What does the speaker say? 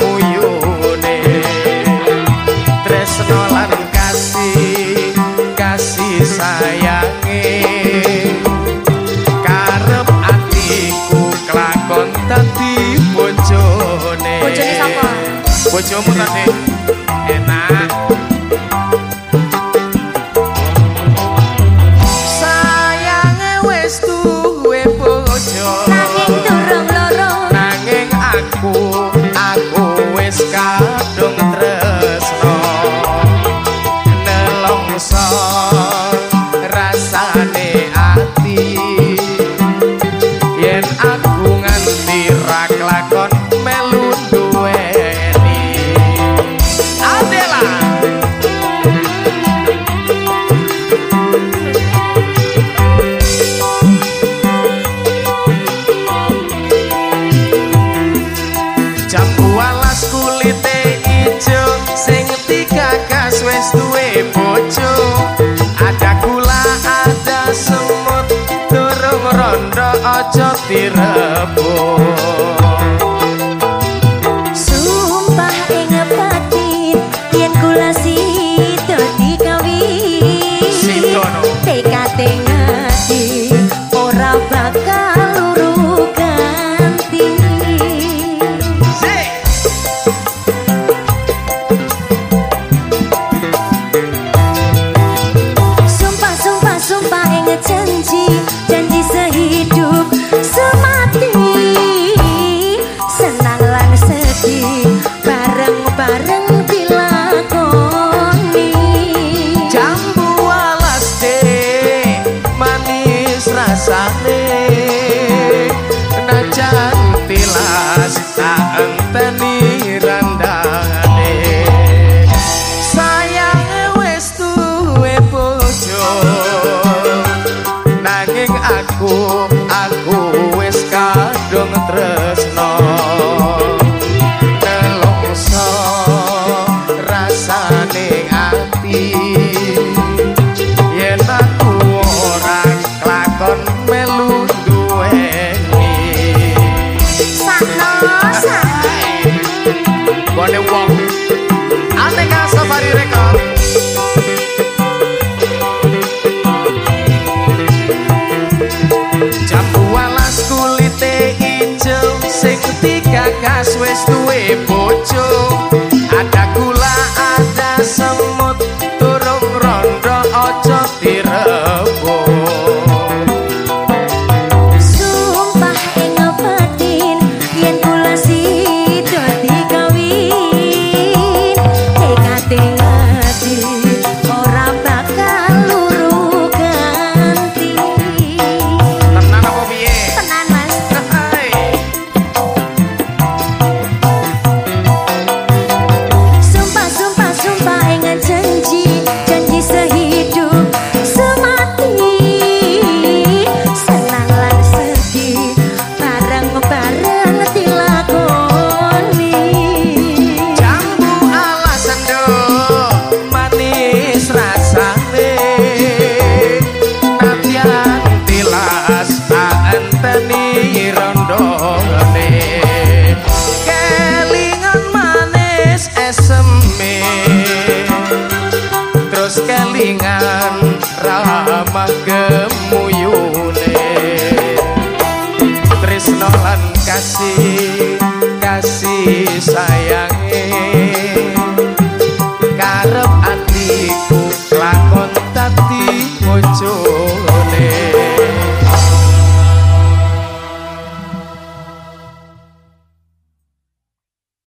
muyune. Tresno lan kasih kasih sayange. Karep atiku kelakon dadi bojone. Bojone sapa? Bojomu tadi. हाँ tirabo sumpah ing batin yen kula sida dikawin sinono. cor It's the way e pocioasă kelingan ramah gemuyune. Tresno lan kasih kasih sayange. Karep atiku lakon tati bojone